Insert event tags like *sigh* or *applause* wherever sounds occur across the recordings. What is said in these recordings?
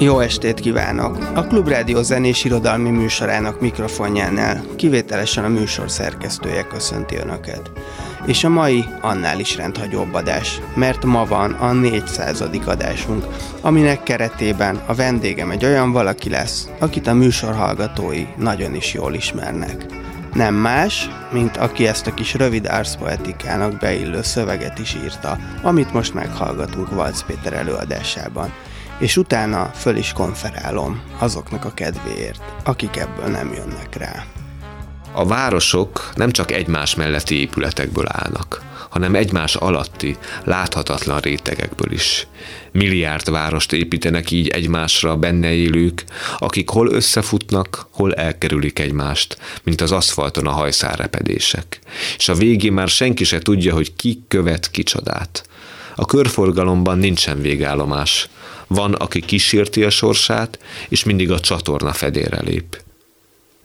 Jó estét kívánok! A Klubrádió zenés irodalmi műsorának mikrofonjánál kivételesen a műsor szerkesztője köszönti Önöket. És a mai annál is rendhagyóbb adás, mert ma van a 400. adásunk, aminek keretében a vendégem egy olyan valaki lesz, akit a műsor hallgatói nagyon is jól ismernek. Nem más, mint aki ezt a kis rövid arszpoetikának beillő szöveget is írta, amit most meghallgatunk Valc Péter előadásában – és utána föl is konferálom azoknak a kedvéért, akik ebből nem jönnek rá. A városok nem csak egymás melletti épületekből állnak, hanem egymás alatti, láthatatlan rétegekből is. Milliárd várost építenek így egymásra benne élők, akik hol összefutnak, hol elkerülik egymást, mint az aszfalton a hajszárepedések. És a végén már senki se tudja, hogy ki követ kicsodát. A körforgalomban nincsen végállomás. Van, aki kísérti a sorsát, és mindig a csatorna fedére lép.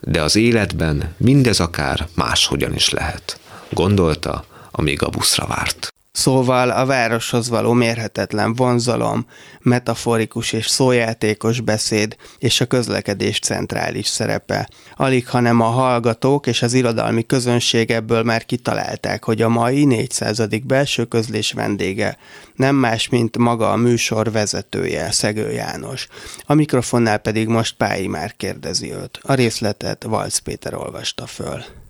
De az életben mindez akár máshogyan is lehet, gondolta, amíg a buszra várt. Szóval a városhoz való mérhetetlen vonzalom, metaforikus és szójátékos beszéd és a közlekedés centrális szerepe. Alig, hanem a hallgatók és az irodalmi közönség ebből már kitalálták, hogy a mai 400. belső közlés vendége nem más, mint maga a műsor vezetője, Szegő János. A mikrofonnál pedig most Pályi már kérdezi őt. A részletet Valc Péter olvasta föl.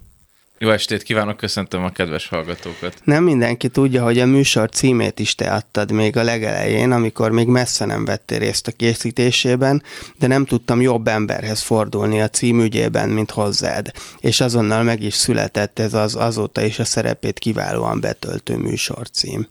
Jó estét kívánok, köszöntöm a kedves hallgatókat. Nem mindenki tudja, hogy a műsor címét is te adtad még a legelején, amikor még messze nem vettél részt a készítésében, de nem tudtam jobb emberhez fordulni a címügyében, mint hozzád. És azonnal meg is született ez az azóta is a szerepét kiválóan betöltő műsorcím.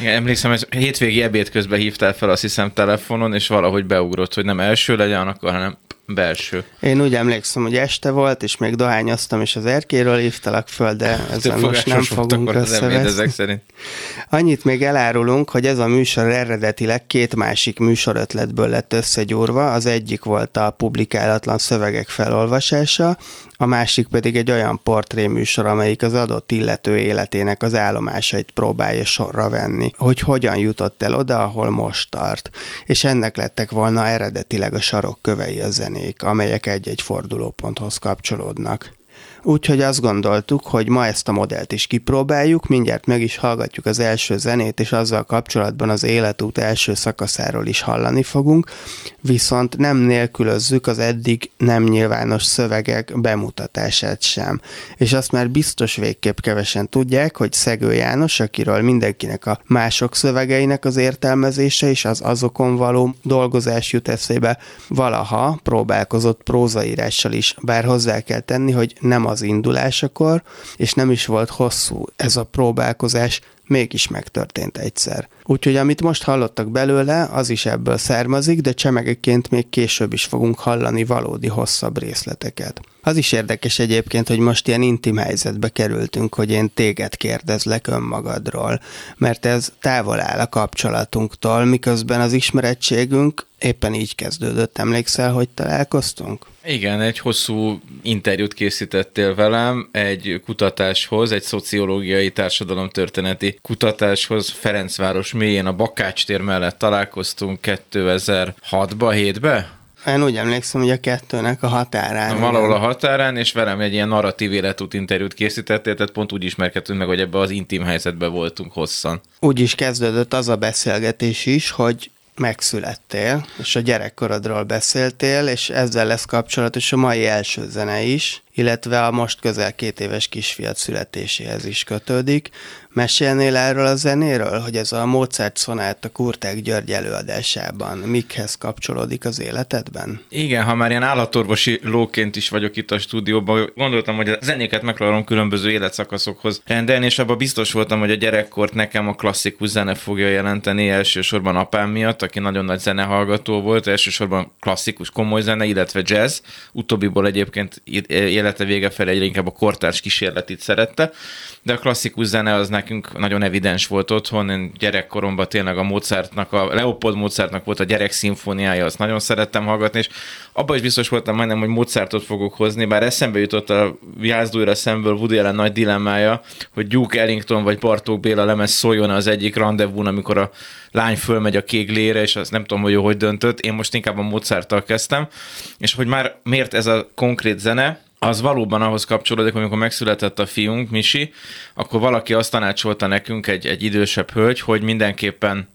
Igen, emlékszem, hogy hétvégi ebéd közben hívtál fel, azt hiszem, telefonon, és valahogy beugrott, hogy nem első legyen akkor, hanem belső. Én úgy emlékszem, hogy este volt, és még dohányoztam, és az erkéről hívtalak föl, de *laughs* ezen most nem fogunk összeveszni. szerint. Annyit még elárulunk, hogy ez a műsor eredetileg két másik műsorötletből lett összegyúrva. Az egyik volt a publikálatlan szövegek felolvasása, a másik pedig egy olyan portréműsor, amelyik az adott illető életének az állomásait próbálja sorra venni, hogy hogyan jutott el oda, ahol most tart. És ennek lettek volna eredetileg a sarokkövei a zenék, amelyek egy-egy fordulóponthoz kapcsolódnak. Úgyhogy azt gondoltuk, hogy ma ezt a modellt is kipróbáljuk, mindjárt meg is hallgatjuk az első zenét, és azzal kapcsolatban az életút első szakaszáról is hallani fogunk, viszont nem nélkülözzük az eddig nem nyilvános szövegek bemutatását sem. És azt már biztos végképp kevesen tudják, hogy Szegő János, akiről mindenkinek a mások szövegeinek az értelmezése és az azokon való dolgozás jut eszébe, valaha próbálkozott prózaírással is, bár hozzá kell tenni, hogy nem az indulásakor, és nem is volt hosszú ez a próbálkozás, mégis megtörtént egyszer. Úgyhogy amit most hallottak belőle, az is ebből származik, de csemegeként még később is fogunk hallani valódi hosszabb részleteket. Az is érdekes egyébként, hogy most ilyen intim helyzetbe kerültünk, hogy én téged kérdezlek önmagadról, mert ez távol áll a kapcsolatunktól, miközben az ismerettségünk éppen így kezdődött. Emlékszel, hogy találkoztunk? Igen, egy hosszú interjút készítettél velem egy kutatáshoz, egy szociológiai társadalomtörténeti kutatáshoz Ferencváros mélyén a Bakács tér mellett találkoztunk 2006-ba, 7-be? Én úgy emlékszem, hogy a kettőnek a határán. Valahol a határán, és velem egy ilyen narratív életút interjút készítettél, tehát pont úgy ismerkedtünk meg, hogy ebbe az intim helyzetbe voltunk hosszan. Úgy is kezdődött az a beszélgetés is, hogy megszülettél, és a gyerekkorodról beszéltél, és ezzel lesz kapcsolatos a mai első zene is, illetve a most közel két éves kisfiat születéséhez is kötődik. Mesélnél erről a zenéről, hogy ez a Mozart szonát a Kurták György előadásában mikhez kapcsolódik az életedben? Igen, ha már ilyen állatorvosi lóként is vagyok itt a stúdióban, gondoltam, hogy a zenéket megpróbálom különböző életszakaszokhoz rendelni, és abban biztos voltam, hogy a gyerekkort nekem a klasszikus zene fogja jelenteni elsősorban apám miatt, aki nagyon nagy zenehallgató volt, elsősorban klasszikus komoly zene, illetve jazz. Utóbbiból egyébként élete vége felé egyre inkább a kortárs kísérletit szerette, de a klasszikus zene az nekünk nagyon evidens volt otthon. Én gyerekkoromban tényleg a Mozartnak, a Leopold Mozartnak volt a gyerek szimfóniája, azt nagyon szerettem hallgatni, és abban is biztos voltam majdnem, hogy Mozartot fogok hozni, bár eszembe jutott a Jászdújra szemből Woody Allen nagy dilemmája, hogy Duke Ellington vagy Bartók Béla lemez szóljon az egyik rendezvún, amikor a lány fölmegy a kéglére, és azt nem tudom, hogy ő hogy döntött. Én most inkább a Mozarttal kezdtem, és hogy már miért ez a konkrét zene, az valóban ahhoz kapcsolódik, amikor megszületett a fiunk, Misi, akkor valaki azt tanácsolta nekünk, egy, egy idősebb hölgy, hogy mindenképpen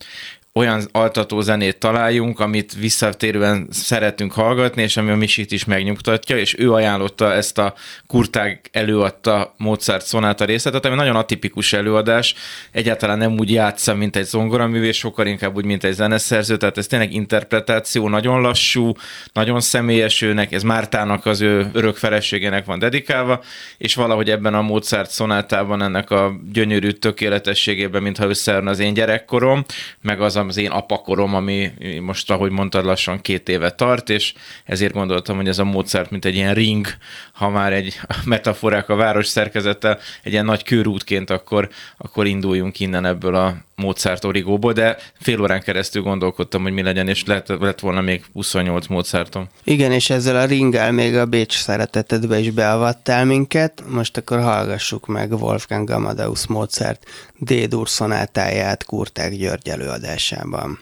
olyan altató zenét találjunk, amit visszatérően szeretünk hallgatni, és ami a Misit is megnyugtatja, és ő ajánlotta ezt a Kurtág előadta Mozart szonáta részletet, ami nagyon atipikus előadás, egyáltalán nem úgy játsza, mint egy zongoraművés, sokkal inkább úgy, mint egy zeneszerző, tehát ez tényleg interpretáció, nagyon lassú, nagyon személyes őnek, ez Mártának az ő örök feleségének van dedikálva, és valahogy ebben a Mozart szonátában ennek a gyönyörű tökéletességében, mintha összeárna az én gyerekkorom, meg az az én apakorom, ami most, ahogy mondtad, lassan két éve tart, és ezért gondoltam, hogy ez a Mozart, mint egy ilyen ring, ha már egy *laughs* metaforák a város szerkezete, egy ilyen nagy körútként, akkor, akkor induljunk innen ebből a Mozart origóból, de fél órán keresztül gondolkodtam, hogy mi legyen, és lett, lett volna még 28 Mozartom. Igen, és ezzel a ringgel még a Bécs szeretetedbe is beavattál minket. Most akkor hallgassuk meg Wolfgang Amadeus Mozart D-dur szonátáját Kurták György előadásában.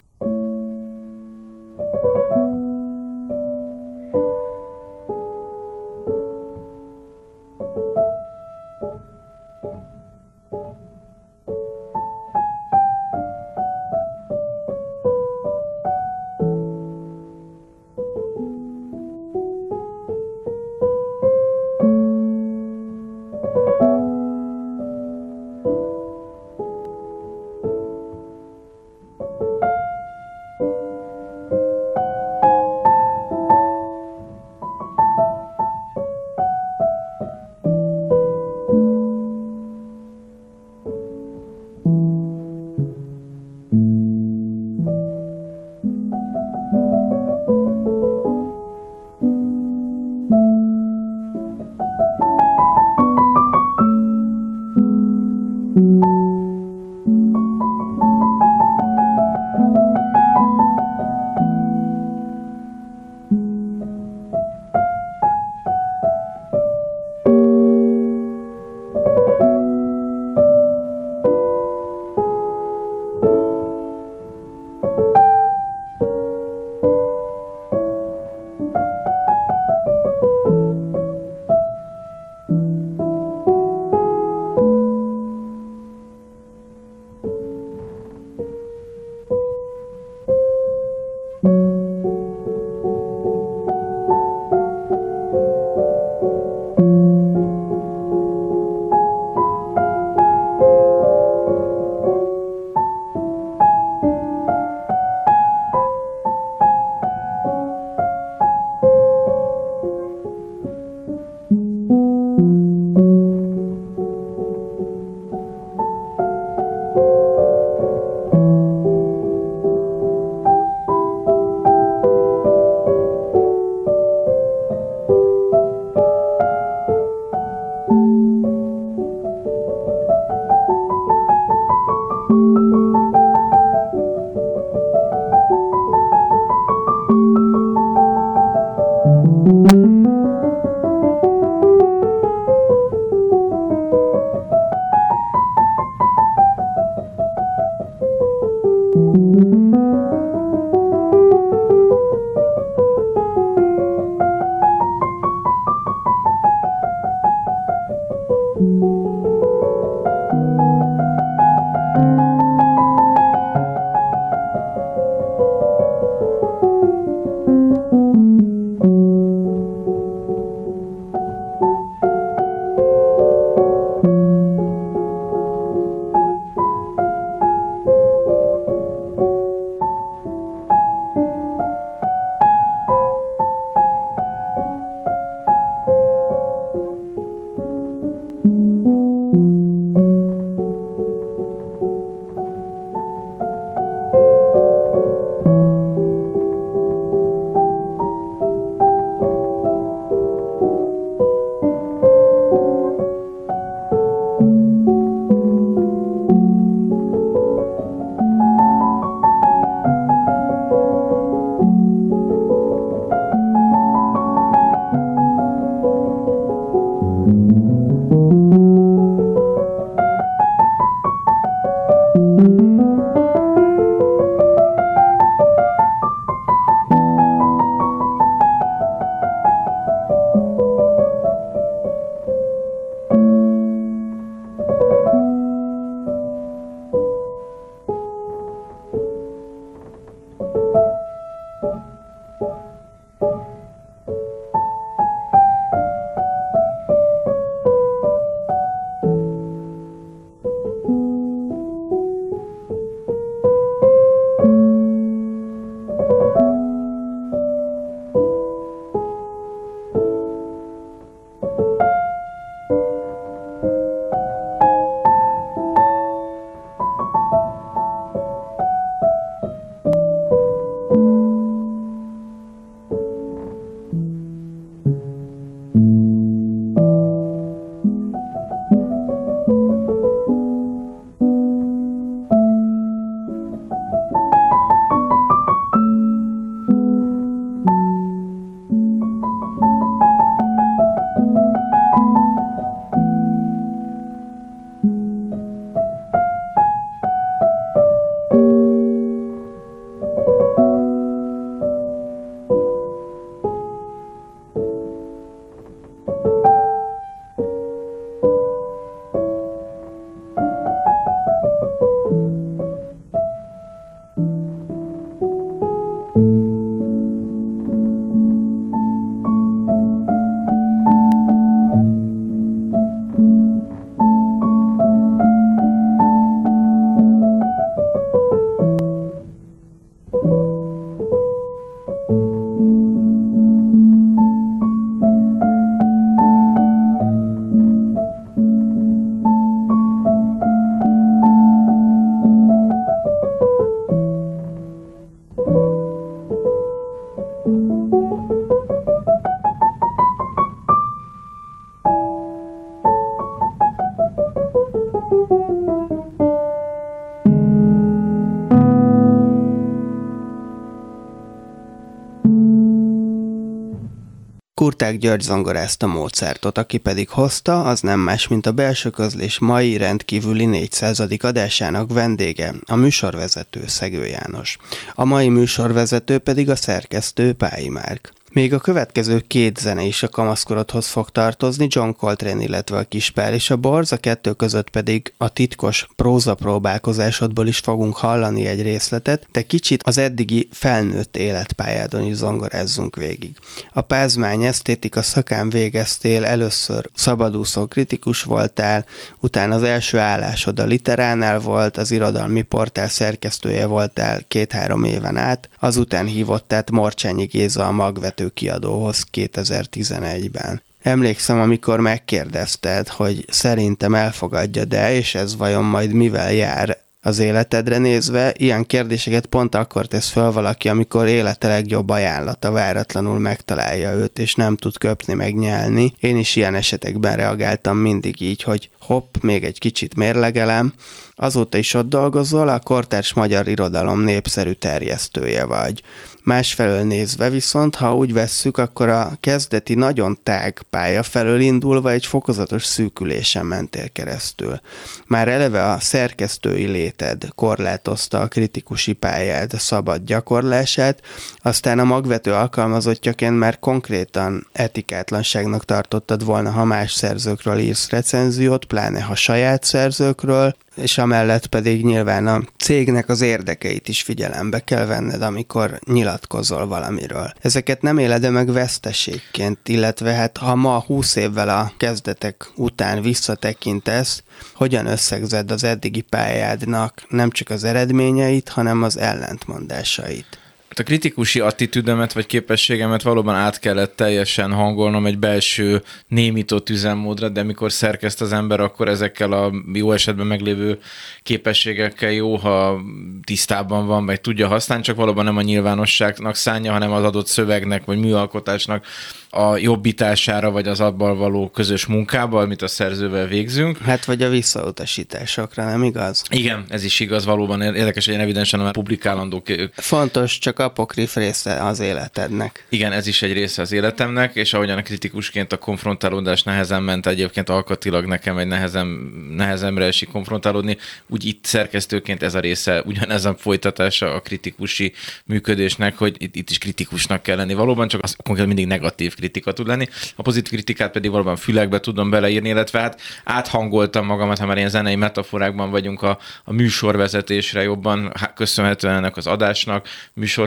György zongorázta Mozartot, aki pedig hozta, az nem más, mint a belső közlés mai rendkívüli 400. adásának vendége, a műsorvezető Szegő János. A mai műsorvezető pedig a szerkesztő Pályi Márk. Még a következő két zene is a kamaszkorodhoz fog tartozni, John Coltrane, illetve a Kispál és a Borz, a kettő között pedig a titkos próza próbálkozásodból is fogunk hallani egy részletet, de kicsit az eddigi felnőtt életpályádon is zongorázzunk végig. A pázmány esztétika szakán végeztél, először szabadúszó kritikus voltál, utána az első állásod a literánál volt, az irodalmi portál szerkesztője voltál két-három éven át, azután hívott át Morcsányi Géza a magvető kiadóhoz 2011-ben. Emlékszem, amikor megkérdezted, hogy szerintem elfogadja de, és ez vajon majd mivel jár az életedre nézve, ilyen kérdéseket pont akkor tesz fel valaki, amikor élete legjobb ajánlata váratlanul megtalálja őt, és nem tud köpni, megnyelni. Én is ilyen esetekben reagáltam mindig így, hogy hopp, még egy kicsit mérlegelem, azóta is ott dolgozol, a kortárs magyar irodalom népszerű terjesztője vagy. Másfelől nézve viszont, ha úgy vesszük, akkor a kezdeti nagyon tág pálya felől indulva egy fokozatos szűkülésen mentél keresztül. Már eleve a szerkesztői léted korlátozta a kritikusi pályád szabad gyakorlását, aztán a magvető alkalmazottjaként már konkrétan etikátlanságnak tartottad volna, ha más szerzőkről írsz recenziót, pláne ha saját szerzőkről, és amellett pedig nyilván a cégnek az érdekeit is figyelembe kell venned, amikor nyilatkozol valamiről. Ezeket nem éled meg veszteségként, illetve hát ha ma 20 évvel a kezdetek után visszatekintesz, hogyan összegzed az eddigi pályádnak nem csak az eredményeit, hanem az ellentmondásait? Hát a kritikusi attitűdömet vagy képességemet valóban át kellett teljesen hangolnom egy belső némított üzemmódra, de mikor szerkeszt az ember, akkor ezekkel a jó esetben meglévő képességekkel jó, ha tisztában van, vagy tudja használni, csak valóban nem a nyilvánosságnak szánja, hanem az adott szövegnek, vagy műalkotásnak a jobbítására, vagy az abban való közös munkába, amit a szerzővel végzünk. Hát vagy a visszautasításokra, nem igaz? Igen, ez is igaz, valóban érdekes, hogy evidensen a publikálandó. Fontos, csak apokrif része az életednek. Igen, ez is egy része az életemnek, és ahogyan kritikusként a konfrontálódás nehezen ment, egyébként alkatilag nekem egy nehezem, nehezemre esik konfrontálódni, úgy itt szerkesztőként ez a része, ugyanez a folytatása a kritikusi működésnek, hogy itt, itt is kritikusnak kell lenni. Valóban csak az konkrétan mindig negatív kritika tud lenni. A pozitív kritikát pedig valóban fülekbe tudom beleírni, illetve hát áthangoltam magamat, ha már ilyen zenei metaforákban vagyunk a, a műsorvezetésre jobban, köszönhetően ennek az adásnak,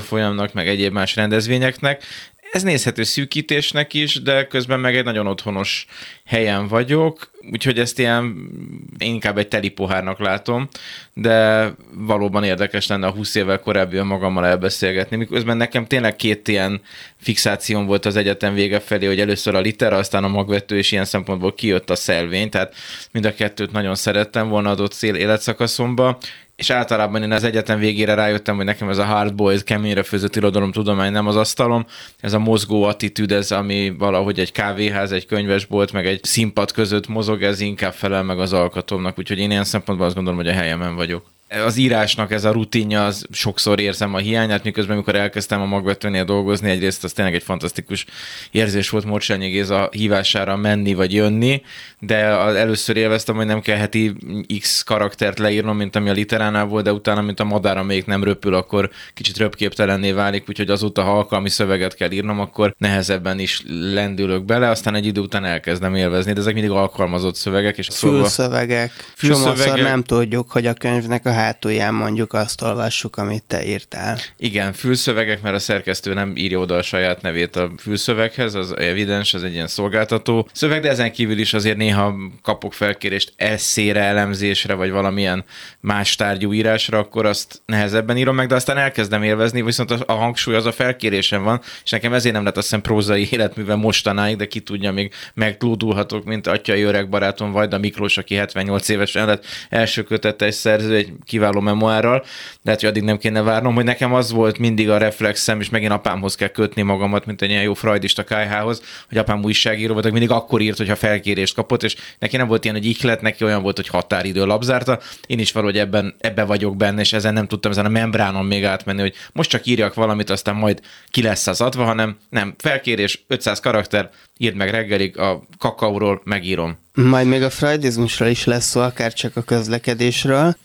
műsorfolyamnak, meg egyéb más rendezvényeknek, ez nézhető szűkítésnek is, de közben meg egy nagyon otthonos helyen vagyok, úgyhogy ezt ilyen inkább egy teli pohárnak látom, de valóban érdekes lenne a 20 évvel korábbi magammal elbeszélgetni, miközben nekem tényleg két ilyen fixációm volt az egyetem vége felé, hogy először a litera, aztán a magvető, és ilyen szempontból kijött a szelvény, tehát mind a kettőt nagyon szerettem volna adott cél életszakaszomba, és általában én az egyetem végére rájöttem, hogy nekem ez a hard boiled, keményre főzött irodalom tudomány nem az asztalom, ez a mozgó attitűd, ez ami valahogy egy kávéház, egy könyvesbolt, meg egy színpad között mozog, ez inkább felel meg az alkatomnak, úgyhogy én ilyen szempontból azt gondolom, hogy a helyemen vagyok az írásnak ez a rutinja, az sokszor érzem a hiányát, miközben amikor elkezdtem a magvetőnél dolgozni, egyrészt az tényleg egy fantasztikus érzés volt Morcsányi Géza hívására menni vagy jönni, de először élveztem, hogy nem kell heti X karaktert leírnom, mint ami a literánál volt, de utána, mint a madár, amelyik nem röpül, akkor kicsit röpképtelenné válik, úgyhogy azóta, ha alkalmi szöveget kell írnom, akkor nehezebben is lendülök bele, aztán egy idő után elkezdem élvezni, de ezek mindig alkalmazott szövegek. És fülszövegek. Fülszövegek. Csomószor nem tudjuk, hogy a könyvnek a hátulján mondjuk azt olvassuk, amit te írtál. Igen, fülszövegek, mert a szerkesztő nem írja oda a saját nevét a fülszöveghez, az evidens, az egy ilyen szolgáltató szöveg, de ezen kívül is azért néha kapok felkérést eszére, elemzésre, vagy valamilyen más tárgyú írásra, akkor azt nehezebben írom meg, de aztán elkezdem élvezni, viszont a, a hangsúly az a felkérésem van, és nekem ezért nem lett azt hiszem prózai életművel mostanáig, de ki tudja, még meglódulhatok, mint atyai öreg barátom Vajda Miklós, aki 78 évesen lett első kötete egy szerző, egy kiváló memoárral, lehet, hogy addig nem kéne várnom, hogy nekem az volt mindig a reflexem, és megint apámhoz kell kötni magamat, mint egy ilyen jó freudista kájhához, hogy apám újságíró volt, mindig akkor írt, hogyha felkérést kapott, és neki nem volt ilyen, hogy ihlet, neki olyan volt, hogy határidő labzárta. Én is valahogy ebben, ebben vagyok benne, és ezen nem tudtam ezen a membránon még átmenni, hogy most csak írjak valamit, aztán majd ki lesz az adva, hanem nem, felkérés, 500 karakter, írd meg reggelig, a kakaóról megírom. Majd még a freudizmusról is lesz szó, akár csak a közlekedésről.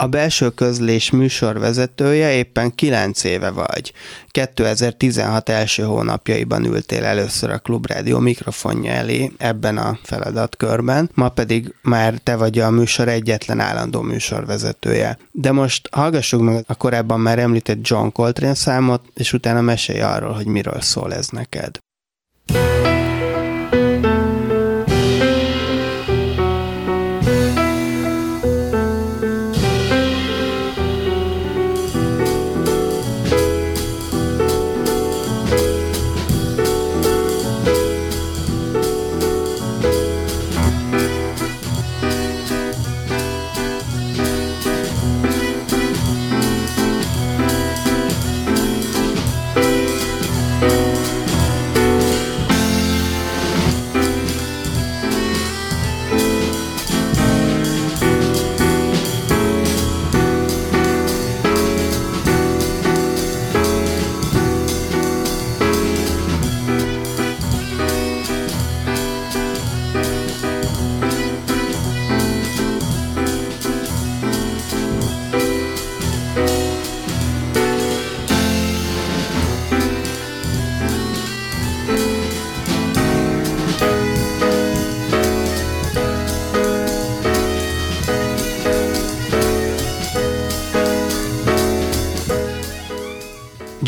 A belső közlés műsorvezetője éppen 9 éve vagy. 2016 első hónapjaiban ültél először a Klubrádió mikrofonja elé ebben a feladatkörben, ma pedig már te vagy a műsor egyetlen állandó műsorvezetője. De most hallgassuk meg a korábban már említett John Coltrane számot, és utána mesélj arról, hogy miről szól ez neked.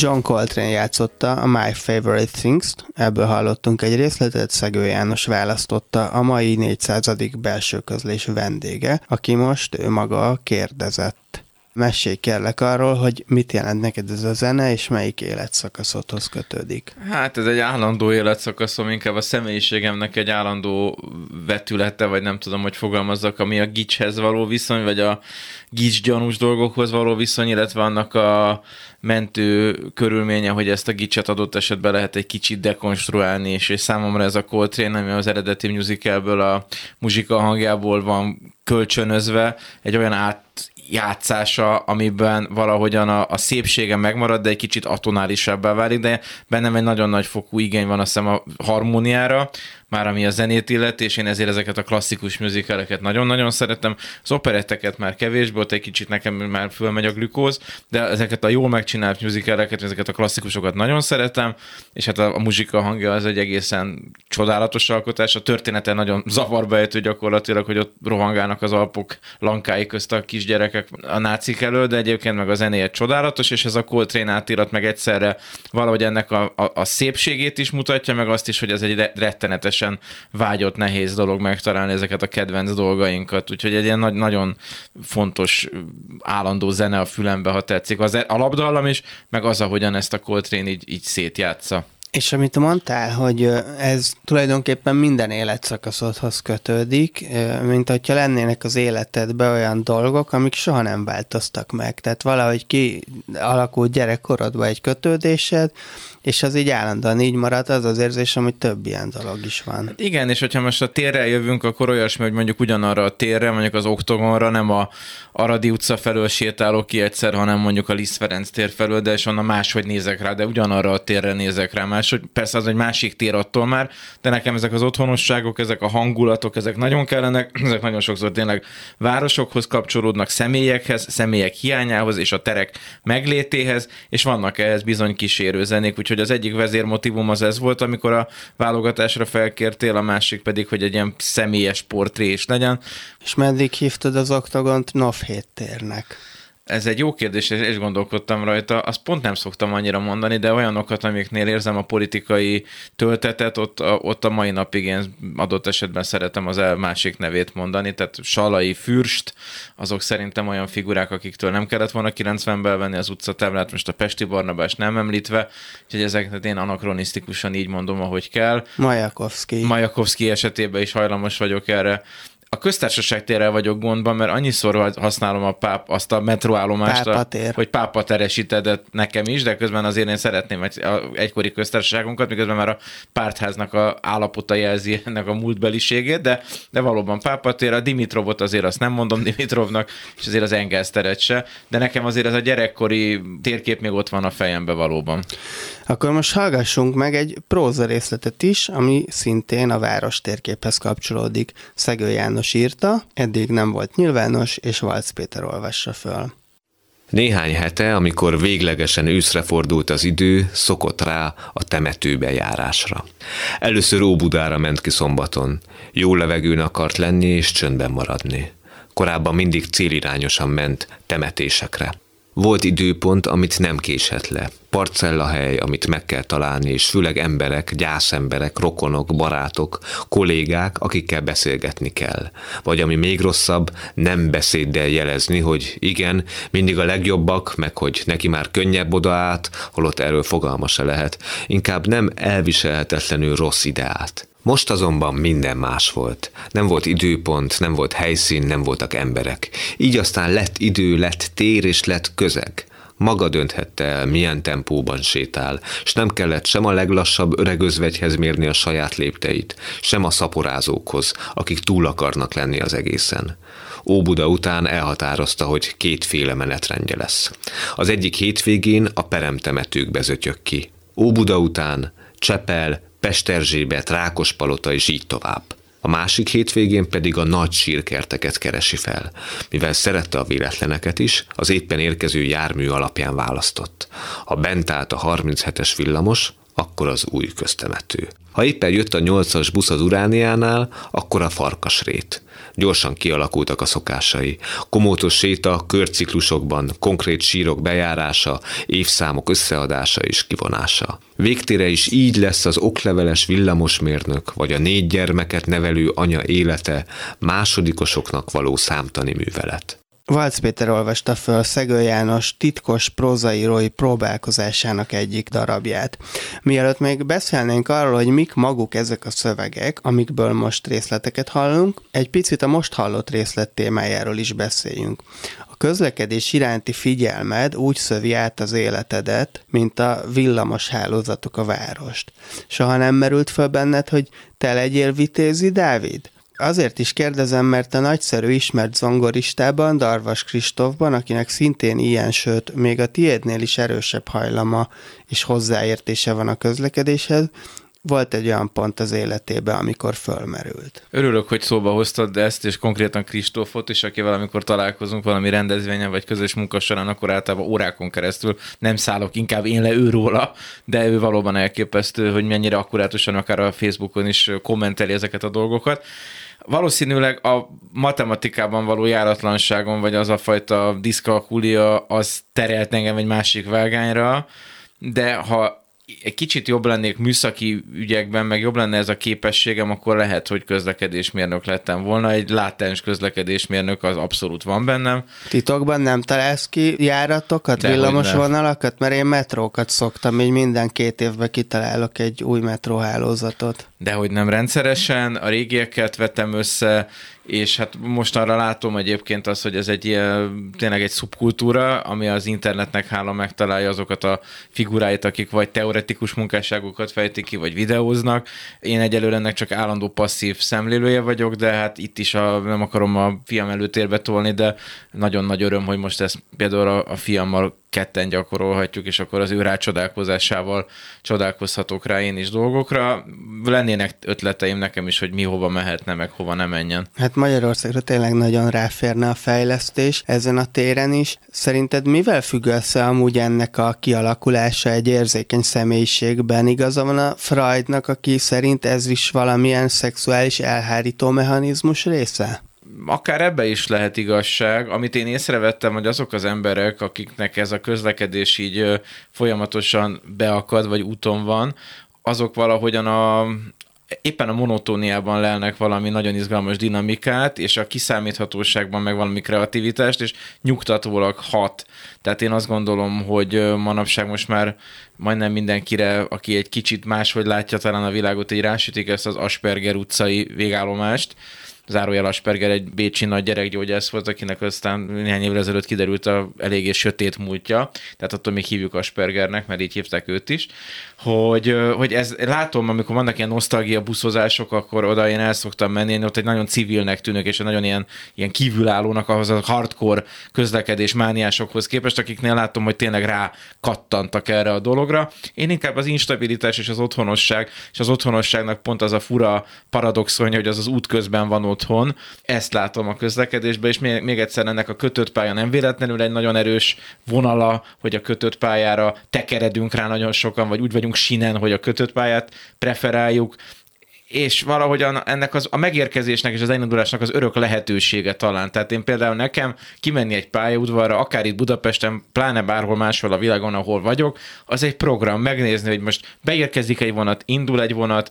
John Coltrane játszotta a My Favorite Things-t, ebből hallottunk egy részletet, Szegő János választotta a mai 400. belső közlés vendége, aki most ő maga kérdezett. Mesélj kérlek arról, hogy mit jelent neked ez a zene, és melyik életszakaszodhoz kötődik. Hát ez egy állandó életszakaszom, inkább a személyiségemnek egy állandó vetülete, vagy nem tudom, hogy fogalmazzak, ami a gicshez való viszony, vagy a gics gyanús dolgokhoz való viszony, illetve annak a mentő körülménye, hogy ezt a gicset adott esetben lehet egy kicsit dekonstruálni, és, és számomra ez a Coltrane, ami az eredeti musicalből a muzsika hangjából van kölcsönözve, egy olyan át játszása, amiben valahogyan a, a szépsége megmarad, de egy kicsit atonálisabbá válik, de bennem egy nagyon nagy fokú igény van azt hiszem a harmóniára, már ami a zenét illet, és én ezért ezeket a klasszikus műzikeleket nagyon-nagyon szeretem. Az operetteket már kevésbé, ott egy kicsit nekem már fölmegy a glükóz, de ezeket a jól megcsinált műzikeleket, ezeket a klasszikusokat nagyon szeretem, és hát a, a muzsika hangja az egy egészen csodálatos alkotás. A története nagyon zavarba ejtő gyakorlatilag, hogy ott rohangálnak az alpok lankái közt a kisgyerekek a nácik elől, de egyébként meg a zenéje csodálatos, és ez a Coltrane átirat meg egyszerre valahogy ennek a, a, a szépségét is mutatja, meg azt is, hogy ez egy rettenetes teljesen vágyott, nehéz dolog megtalálni ezeket a kedvenc dolgainkat, úgyhogy egy ilyen nagy, nagyon fontos állandó zene a fülembe, ha tetszik. Az alapdallam is, meg az, ahogyan ezt a Coltrane így, így szétjátsza. És amit mondtál, hogy ez tulajdonképpen minden életszakaszodhoz kötődik, mint hogyha lennének az életedben olyan dolgok, amik soha nem változtak meg. Tehát valahogy ki alakult gyerekkorodban egy kötődésed, és az így állandóan így marad, az az érzésem, hogy több ilyen dolog is van. Hát igen, és hogyha most a térre jövünk, akkor olyasmi, hogy mondjuk ugyanarra a térre, mondjuk az oktogonra, nem a Aradi utca felől sétálok ki egyszer, hanem mondjuk a Liszt Ferenc tér felől, de és onnan máshogy nézek rá, de ugyanarra a térre nézek rá máshogy. Persze az egy másik tér attól már, de nekem ezek az otthonosságok, ezek a hangulatok, ezek nagyon kellenek, *clears throat* ezek nagyon sokszor tényleg városokhoz kapcsolódnak, személyekhez, személyek hiányához és a terek meglétéhez, és vannak ehhez bizony kísérő zenék, úgyhogy az egyik vezérmotívum az ez volt, amikor a válogatásra felkértél, a másik pedig, hogy egy ilyen személyes portré is legyen. És meddig hívtad az oktagont Nov térnek? Ez egy jó kérdés, és gondolkodtam rajta. Azt pont nem szoktam annyira mondani, de olyanokat, amiknél érzem a politikai töltetet, ott, a, ott a mai napig én adott esetben szeretem az el másik nevét mondani, tehát Salai Fürst, azok szerintem olyan figurák, akiktől nem kellett volna 90-ben venni az utcatáblát, most a Pesti Barnabás nem említve, úgyhogy ezeket én anakronisztikusan így mondom, ahogy kell. Majakovszki. Majakovszki esetében is hajlamos vagyok erre a köztársaság térrel vagyok gondban, mert annyiszor használom a páp, azt a metroállomást, Pápatér. hogy pápa teresített nekem is, de közben azért én szeretném egy, a egykori köztársaságunkat, miközben már a pártháznak a állapota jelzi ennek a múltbeliségét, de, de valóban pápatér, a Dimitrovot azért azt nem mondom Dimitrovnak, és azért az Engels teret se, de nekem azért ez a gyerekkori térkép még ott van a fejembe valóban. Akkor most hallgassunk meg egy próza részletet is, ami szintén a város térképhez kapcsolódik. Szegő János írta, eddig nem volt nyilvános, és Valc Péter olvassa föl. Néhány hete, amikor véglegesen őszre fordult az idő, szokott rá a temetőbe járásra. Először Óbudára ment ki szombaton. Jó levegőn akart lenni és csöndben maradni. Korábban mindig célirányosan ment temetésekre. Volt időpont, amit nem késhet le. Parcellahely, amit meg kell találni, és főleg emberek, gyászemberek, rokonok, barátok, kollégák, akikkel beszélgetni kell. Vagy ami még rosszabb, nem beszéddel jelezni, hogy igen, mindig a legjobbak, meg hogy neki már könnyebb oda át, holott erről fogalma se lehet. Inkább nem elviselhetetlenül rossz ideát. Most azonban minden más volt. Nem volt időpont, nem volt helyszín, nem voltak emberek. Így aztán lett idő, lett tér és lett közeg. Maga dönthette el, milyen tempóban sétál, és nem kellett sem a leglassabb öregözvegyhez mérni a saját lépteit, sem a szaporázókhoz, akik túl akarnak lenni az egészen. Óbuda után elhatározta, hogy kétféle menetrendje lesz. Az egyik hétvégén a peremtemetőkbe zötyök ki. Óbuda után Csepel, Pesterzsébet, Rákospalota és így tovább. A másik hétvégén pedig a nagy sírkerteket keresi fel. Mivel szerette a véletleneket is, az éppen érkező jármű alapján választott. Ha bent állt a 37-es villamos, akkor az új köztemető. Ha éppen jött a 8-as busz az Urániánál, akkor a farkasrét. Gyorsan kialakultak a szokásai. Komótos séta, körciklusokban, konkrét sírok bejárása, évszámok összeadása és kivonása. Végtére is így lesz az okleveles villamosmérnök, vagy a négy gyermeket nevelő anya élete másodikosoknak való számtani művelet. Valc Péter olvasta föl Szegő János titkos prózaírói próbálkozásának egyik darabját. Mielőtt még beszélnénk arról, hogy mik maguk ezek a szövegek, amikből most részleteket hallunk, egy picit a most hallott részlet témájáról is beszéljünk. A közlekedés iránti figyelmed úgy szövi át az életedet, mint a villamos hálózatok a várost. Soha nem merült föl benned, hogy te legyél vitézi Dávid? Azért is kérdezem, mert a nagyszerű ismert zongoristában, Darvas Kristófban, akinek szintén ilyen, sőt, még a tiédnél is erősebb hajlama és hozzáértése van a közlekedéshez, volt egy olyan pont az életében, amikor fölmerült. Örülök, hogy szóba hoztad ezt, és konkrétan Kristófot is, akivel amikor találkozunk valami rendezvényen vagy közös munka során, akkor általában órákon keresztül nem szállok, inkább én le ő róla, de ő valóban elképesztő, hogy mennyire akkurátusan akár a Facebookon is kommenteli ezeket a dolgokat valószínűleg a matematikában való járatlanságon, vagy az a fajta diszkalkulia, az terelt engem egy másik vágányra, de ha egy kicsit jobb lennék műszaki ügyekben, meg jobb lenne ez a képességem, akkor lehet, hogy közlekedésmérnök lettem volna. Egy látens közlekedésmérnök az abszolút van bennem. Titokban nem találsz ki járatokat, De villamos vonalakat? Mert én metrókat szoktam, így minden két évben kitalálok egy új metróhálózatot. De hogy nem rendszeresen, a régieket vetem össze, és hát most arra látom egyébként az, hogy ez egy ilyen, tényleg egy szubkultúra, ami az internetnek hála megtalálja azokat a figuráit, akik vagy teoretikus munkásságokat fejtik ki, vagy videóznak. Én egyelőre ennek csak állandó passzív szemlélője vagyok, de hát itt is a, nem akarom a fiam előtérbe tolni, de nagyon nagy öröm, hogy most ezt például a, a fiammal ketten gyakorolhatjuk, és akkor az ő rácsodálkozásával csodálkozhatok rá én is dolgokra. Lennének ötleteim nekem is, hogy mi hova mehetne, meg hova ne menjen. Hát Magyarországra tényleg nagyon ráférne a fejlesztés ezen a téren is. Szerinted mivel függ össze amúgy ennek a kialakulása egy érzékeny személyiségben? Igaza van a Freudnak, aki szerint ez is valamilyen szexuális elhárító mechanizmus része? Akár ebbe is lehet igazság. Amit én észrevettem, hogy azok az emberek, akiknek ez a közlekedés így folyamatosan beakad, vagy úton van, azok valahogyan a, éppen a monotóniában lelnek valami nagyon izgalmas dinamikát, és a kiszámíthatóságban meg valami kreativitást, és nyugtatólag hat. Tehát én azt gondolom, hogy manapság most már majdnem mindenkire, aki egy kicsit máshogy látja talán a világot, így rásütik ezt az Asperger utcai végállomást, zárójel Asperger egy bécsi nagy gyerekgyógyász volt, akinek aztán néhány évvel ezelőtt kiderült a eléggé sötét múltja, tehát attól még hívjuk Aspergernek, mert így hívták őt is, hogy, hogy ez, látom, amikor vannak ilyen nosztalgia buszozások, akkor oda én el szoktam menni, én ott egy nagyon civilnek tűnök, és egy nagyon ilyen, ilyen kívülállónak ahhoz a hardcore közlekedés mániásokhoz képest, akiknél látom, hogy tényleg rá kattantak erre a dologra. Én inkább az instabilitás és az otthonosság, és az otthonosságnak pont az a fura paradoxonja, hogy az az út közben van otthon. Ezt látom a közlekedésben, és még, még egyszer ennek a kötött pálya nem véletlenül egy nagyon erős vonala, hogy a kötött pályára tekeredünk rá nagyon sokan, vagy úgy vagyunk sinen, hogy a kötött pályát preferáljuk, és valahogyan ennek az, a megérkezésnek és az elindulásnak az örök lehetősége talán. Tehát én például nekem kimenni egy pályaudvarra, akár itt Budapesten, pláne bárhol máshol a világon, ahol vagyok, az egy program, megnézni, hogy most beérkezik egy vonat, indul egy vonat,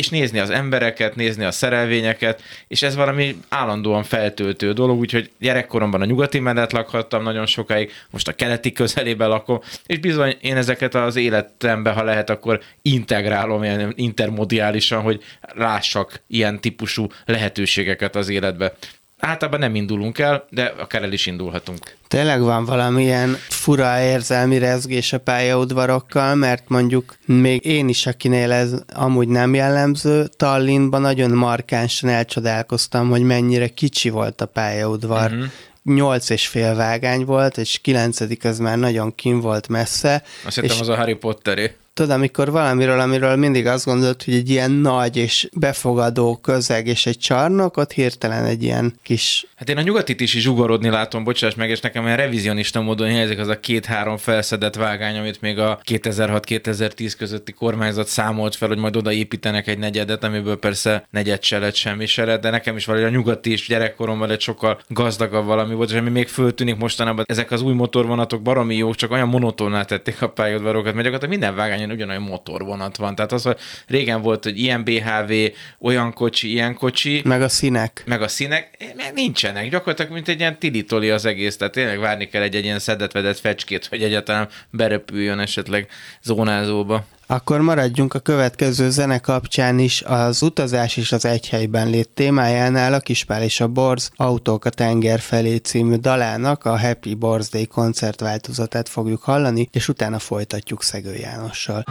és nézni az embereket, nézni a szerelvényeket, és ez valami állandóan feltöltő dolog, úgyhogy gyerekkoromban a nyugati mellett lakhattam nagyon sokáig, most a keleti közelében lakom, és bizony én ezeket az életembe, ha lehet, akkor integrálom ilyen intermodiálisan, hogy lássak ilyen típusú lehetőségeket az életbe általában nem indulunk el, de akár el is indulhatunk. Tényleg van valamilyen fura érzelmi rezgés a pályaudvarokkal, mert mondjuk még én is, akinél ez amúgy nem jellemző, Tallinnban nagyon markánsan elcsodálkoztam, hogy mennyire kicsi volt a pályaudvar. Uh-huh nyolc és fél vágány volt, és kilencedik az már nagyon kim volt messze. Azt hittem az a Harry Potteri tudod, amikor valamiről, amiről mindig azt gondolod, hogy egy ilyen nagy és befogadó közeg és egy csarnok, ott hirtelen egy ilyen kis... Hát én a nyugatit is zsugorodni látom, bocsáss meg, és nekem olyan revizionista módon hiányzik az a két-három felszedett vágány, amit még a 2006-2010 közötti kormányzat számolt fel, hogy majd oda építenek egy negyedet, amiből persze negyed se lett, semmi se lett, de nekem is valahogy a nyugati is gyerekkoromban egy sokkal gazdagabb valami volt, és ami még föltűnik mostanában, ezek az új motorvonatok baromi jók, csak olyan monotónná tették a pályadvarokat, mert gyakorlatilag minden vágányon ugyanolyan motorvonat van. Tehát az, hogy régen volt, hogy ilyen BHV, olyan kocsi, ilyen kocsi. Meg a színek. Meg a színek, meg nincsenek. Gyakorlatilag, mint egy ilyen tilitoli az egész. Tehát tényleg várni kell egy, egy ilyen szedetvedett fecskét, hogy egyáltalán berepüljön esetleg zónázóba. Akkor maradjunk a következő zene kapcsán is az utazás és az egy helyben lét témájánál a Kispál és a Borz Autók a tenger felé című dalának a Happy Birthday koncertváltozatát fogjuk hallani, és utána folytatjuk Szegő Jánossal.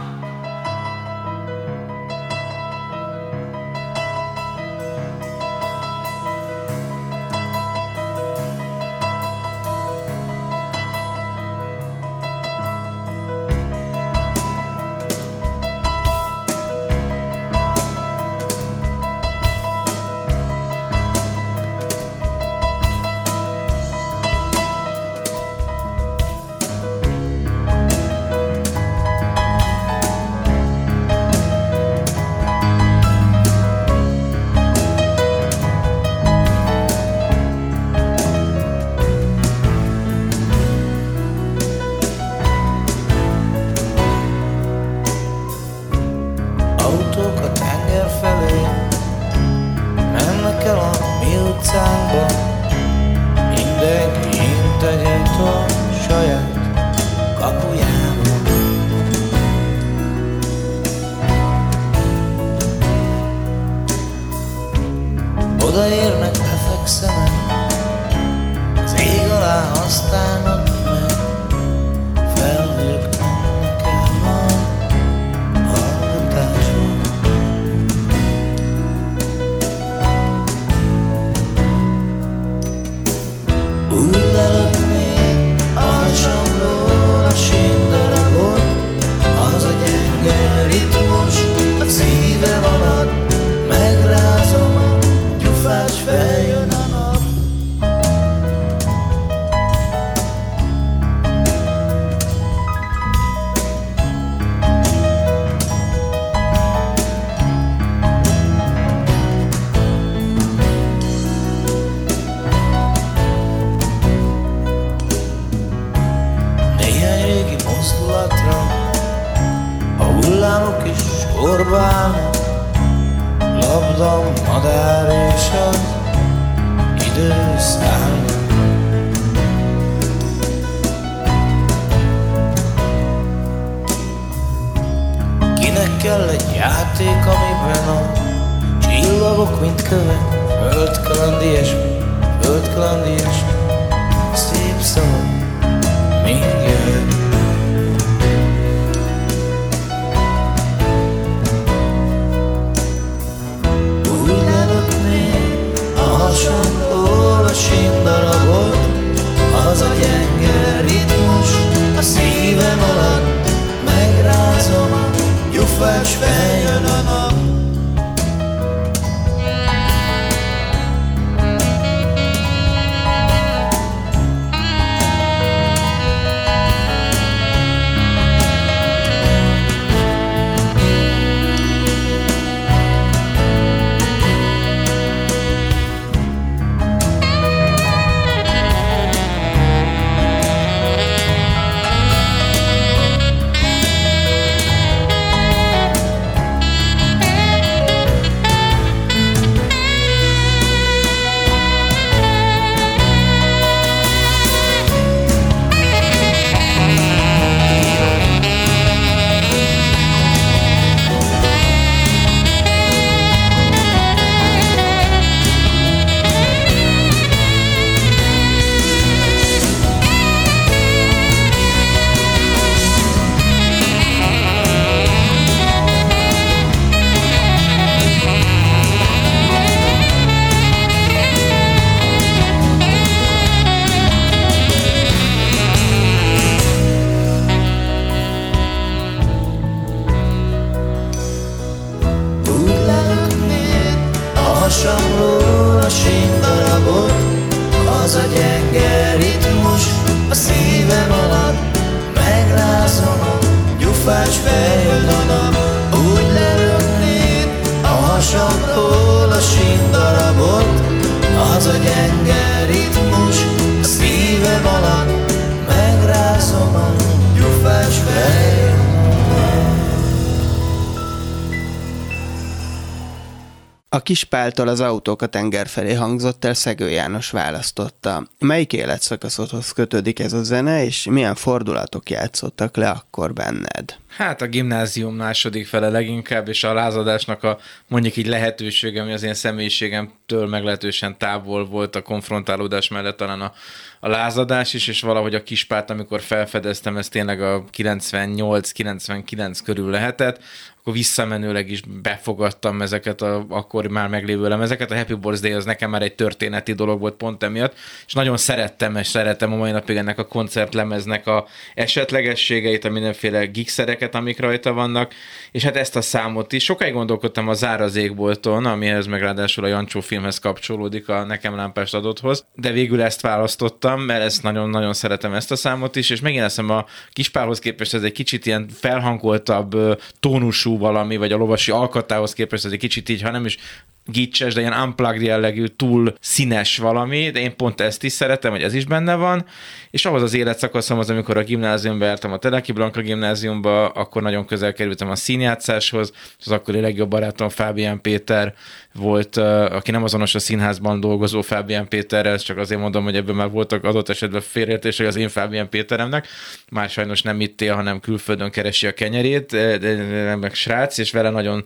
Kispáltól az autók a tenger felé hangzott el, Szegő János választotta. Melyik életszakaszodhoz kötődik ez a zene, és milyen fordulatok játszottak le akkor benned? Hát a gimnázium második fele leginkább, és a lázadásnak a mondjuk így lehetősége, ami az én személyiségemtől meglehetősen távol volt a konfrontálódás mellett talán a, a lázadás is, és valahogy a kispárt, amikor felfedeztem, ez tényleg a 98-99 körül lehetett, akkor visszamenőleg is befogadtam ezeket a akkor már meglévő lemezeket. A Happy Birthday az nekem már egy történeti dolog volt pont emiatt, és nagyon szerettem, és szeretem a mai napig ennek a koncertlemeznek a esetlegességeit, a mindenféle gigszereket, amik rajta vannak, és hát ezt a számot is. Sokáig gondolkodtam a égbolton, amihez meg ráadásul a Jancsó filmhez kapcsolódik a Nekem lámpást adotthoz, de végül ezt választottam, mert ezt nagyon-nagyon szeretem ezt a számot is, és megint eszem a Kispárhoz képest ez egy kicsit ilyen felhangoltabb tónusú valami, vagy a lovasi alkatához képest ez egy kicsit így, ha nem is gicses, de ilyen unplugged jellegű, túl színes valami, de én pont ezt is szeretem, hogy ez is benne van, és ahhoz az életszakaszom az, amikor a gimnáziumba jártam, a Teleki Blanka gimnáziumba, akkor nagyon közel kerültem a színjátszáshoz, az akkori legjobb barátom Fábián Péter volt, aki nem azonos a színházban dolgozó Fábián Péterrel, csak azért mondom, hogy ebben már voltak adott esetben félreértések az én Fábián Péteremnek, már sajnos nem itt él, hanem külföldön keresi a kenyerét, de meg srác, és vele nagyon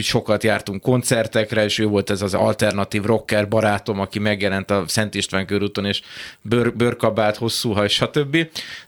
sokat jártunk koncertekre, és ő volt ez az alternatív rocker barátom, aki megjelent a Szent István körúton, és bőr, bőrkabát, hosszú haj, stb.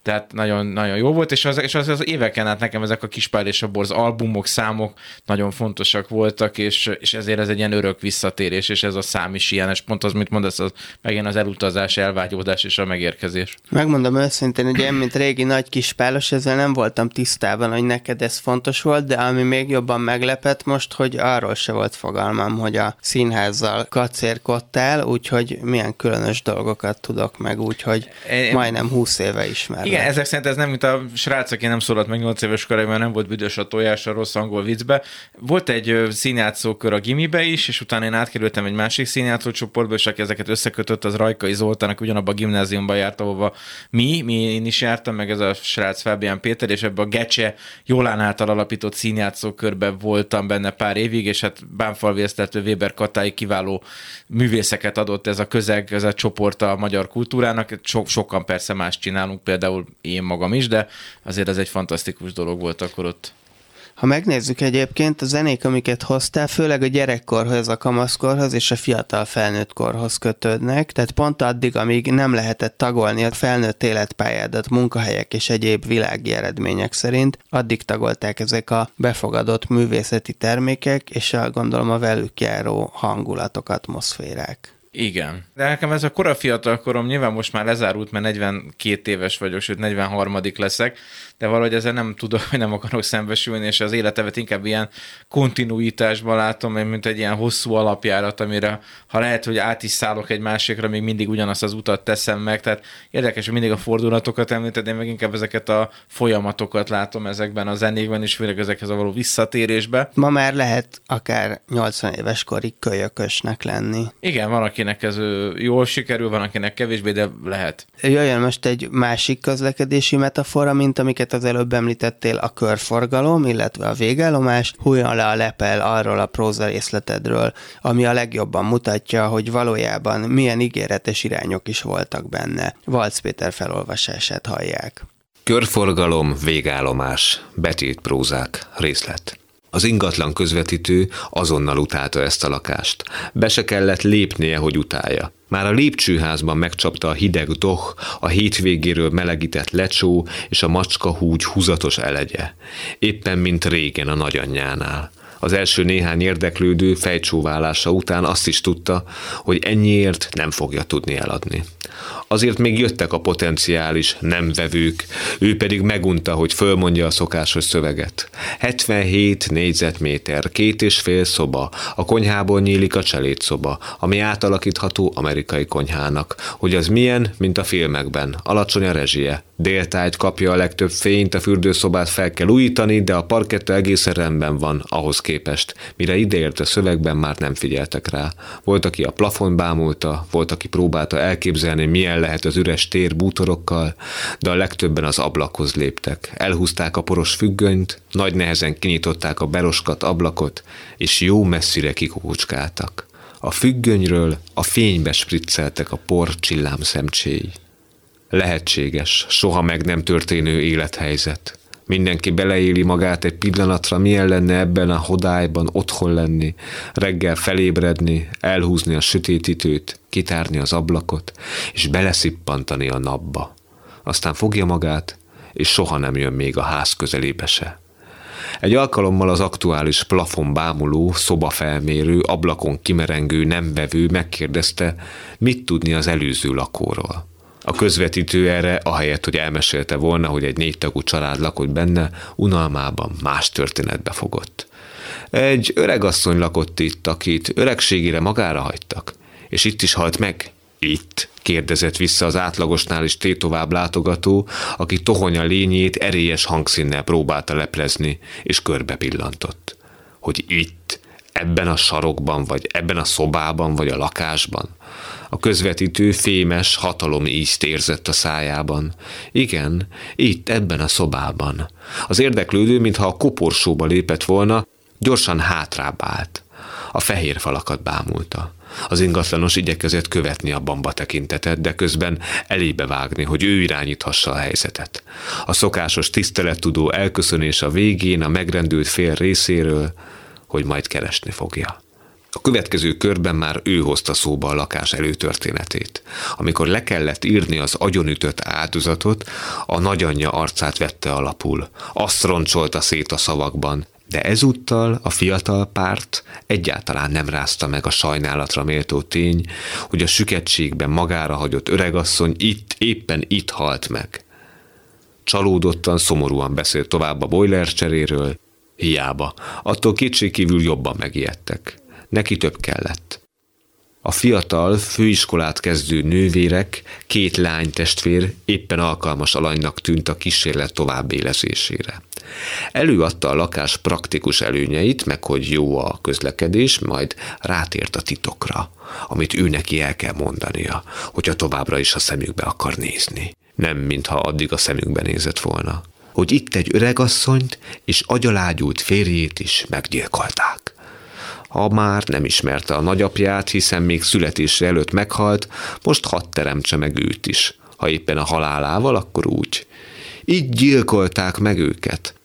Tehát nagyon, nagyon jó volt, és az, és az, az éveken át nekem ezek a Kispál és a Borz albumok, számok nagyon fontosak voltak, és, és ezért ez egy ilyen örök visszatérés, és ez a szám is ilyen, és pont az, mit mondasz, az megint az elutazás, elvágyódás és a megérkezés. Megmondom őszintén, hogy én, mint régi nagy kispálos, ezzel nem voltam tisztában, hogy neked ez fontos volt, de ami még jobban meglepett most, hogy arról se volt fogalmam hallottam, hogy a színházzal kacérkodtál, úgyhogy milyen különös dolgokat tudok meg, úgyhogy én, majdnem 20 éve ismerem. Igen, ezek szerint ez nem, mint a srác, aki nem szólalt meg 8 éves korában, nem volt büdös a tojás a rossz angol viccbe. Volt egy színjátszókör a gimibe is, és utána én átkerültem egy másik színjátszó csoportba, és aki ezeket összekötött, az Rajkai Zoltán, aki ugyanabban a gimnáziumban járt, ahova mi, mi én is jártam, meg ez a srác Fábián Péter, és ebbe a Gecse Jolán által alapított színjátszókörbe voltam benne pár évig, és hát Bánfalvi Esztertő Weber Katái kiváló művészeket adott ez a közeg, ez a csoport a magyar kultúrának. So, sokan persze más csinálunk, például én magam is, de azért ez egy fantasztikus dolog volt akkor ott. Ha megnézzük egyébként, a zenék, amiket hoztál, főleg a gyerekkorhoz, a kamaszkorhoz és a fiatal felnőtt korhoz kötődnek, tehát pont addig, amíg nem lehetett tagolni a felnőtt életpályádat munkahelyek és egyéb világi eredmények szerint, addig tagolták ezek a befogadott művészeti termékek, és a, gondolom a velük járó hangulatok, atmoszférák. Igen. De nekem ez a kora fiatal korom nyilván most már lezárult, mert 42 éves vagyok, sőt 43 leszek, de valahogy ezzel nem tudok, hogy nem akarok szembesülni, és az életemet inkább ilyen kontinuitásban látom, mint egy ilyen hosszú alapjárat, amire ha lehet, hogy át is szállok egy másikra, még mindig ugyanazt az utat teszem meg, tehát érdekes, hogy mindig a fordulatokat említed, én meg inkább ezeket a folyamatokat látom ezekben a zenékben, és főleg ezekhez a való visszatérésbe. Ma már lehet akár 80 éves korig kölyökösnek lenni. Igen, van, akinek ez jól sikerül, van, akinek kevésbé, de lehet. Jöjjön most egy másik közlekedési metafora, mint amiket amiket az előbb említettél, a körforgalom, illetve a végállomás, hújjon le a lepel arról a próza részletedről, ami a legjobban mutatja, hogy valójában milyen ígéretes irányok is voltak benne. Valc Péter felolvasását hallják. Körforgalom, végállomás, betét prózák, részlet. Az ingatlan közvetítő azonnal utálta ezt a lakást. Be se kellett lépnie, hogy utálja. Már a lépcsőházban megcsapta a hideg doh, a hétvégéről melegített lecsó és a macska húgy húzatos elegye. Éppen mint régen a nagyanyjánál. Az első néhány érdeklődő fejcsóválása után azt is tudta, hogy ennyiért nem fogja tudni eladni. Azért még jöttek a potenciális nem vevők, ő pedig megunta, hogy fölmondja a szokásos szöveget. 77 négyzetméter, két és fél szoba, a konyhából nyílik a szoba, ami átalakítható amerikai konyhának, hogy az milyen, mint a filmekben, alacsony a rezsie, Déltájt kapja a legtöbb fényt, a fürdőszobát fel kell újítani, de a parketta egészen rendben van ahhoz képest. Mire ideért a szövegben, már nem figyeltek rá. Volt, aki a plafon bámulta, volt, aki próbálta elképzelni, milyen lehet az üres tér bútorokkal, de a legtöbben az ablakhoz léptek. Elhúzták a poros függönyt, nagy nehezen kinyitották a beroskat ablakot, és jó messzire kikukucskáltak. A függönyről a fénybe spricceltek a por csillám szemcséi. Lehetséges, soha meg nem történő élethelyzet. Mindenki beleéli magát egy pillanatra, milyen lenne ebben a hodályban otthon lenni, reggel felébredni, elhúzni a sötétítőt, kitárni az ablakot, és beleszippantani a napba. Aztán fogja magát, és soha nem jön még a ház közelébe se. Egy alkalommal az aktuális plafon bámuló, szobafelmérő, ablakon kimerengő, nem vevő megkérdezte, mit tudni az előző lakóról. A közvetítő erre, ahelyett, hogy elmesélte volna, hogy egy négytagú család lakott benne, unalmában más történetbe fogott. Egy öregasszony lakott itt, akit öregségére magára hagytak, és itt is halt meg. Itt? kérdezett vissza az átlagosnál is tétovább látogató, aki tohonya lényét erélyes hangszínnel próbálta leplezni, és körbe pillantott. Hogy itt, ebben a sarokban, vagy ebben a szobában, vagy a lakásban. A közvetítő fémes hatalom ízt érzett a szájában. Igen, itt, ebben a szobában. Az érdeklődő, mintha a koporsóba lépett volna, gyorsan hátrább állt. A fehér falakat bámulta. Az ingatlanos igyekezett követni a bamba tekintetet, de közben elébe vágni, hogy ő irányíthassa a helyzetet. A szokásos tisztelettudó elköszönés a végén a megrendült fél részéről, hogy majd keresni fogja. A következő körben már ő hozta szóba a lakás előtörténetét. Amikor le kellett írni az agyonütött áldozatot, a nagyanyja arcát vette alapul. Azt roncsolta szét a szavakban, de ezúttal a fiatal párt egyáltalán nem rázta meg a sajnálatra méltó tény, hogy a süketségben magára hagyott öregasszony itt, éppen itt halt meg. Csalódottan, szomorúan beszélt tovább a boiler cseréről, hiába, attól kétségkívül jobban megijedtek Neki több kellett. A fiatal, főiskolát kezdő nővérek, két lány testvér éppen alkalmas alanynak tűnt a kísérlet továbbélezésére. Előadta a lakás praktikus előnyeit, meg hogy jó a közlekedés, majd rátért a titokra, amit ő neki el kell mondania, hogyha továbbra is a szemükbe akar nézni. Nem, mintha addig a szemükbe nézett volna. Hogy itt egy öregasszonyt és agyalágyult férjét is meggyilkolták. Ha már nem ismerte a nagyapját, hiszen még születése előtt meghalt, most hadd teremtse meg őt is. Ha éppen a halálával, akkor úgy. Így gyilkolták meg őket.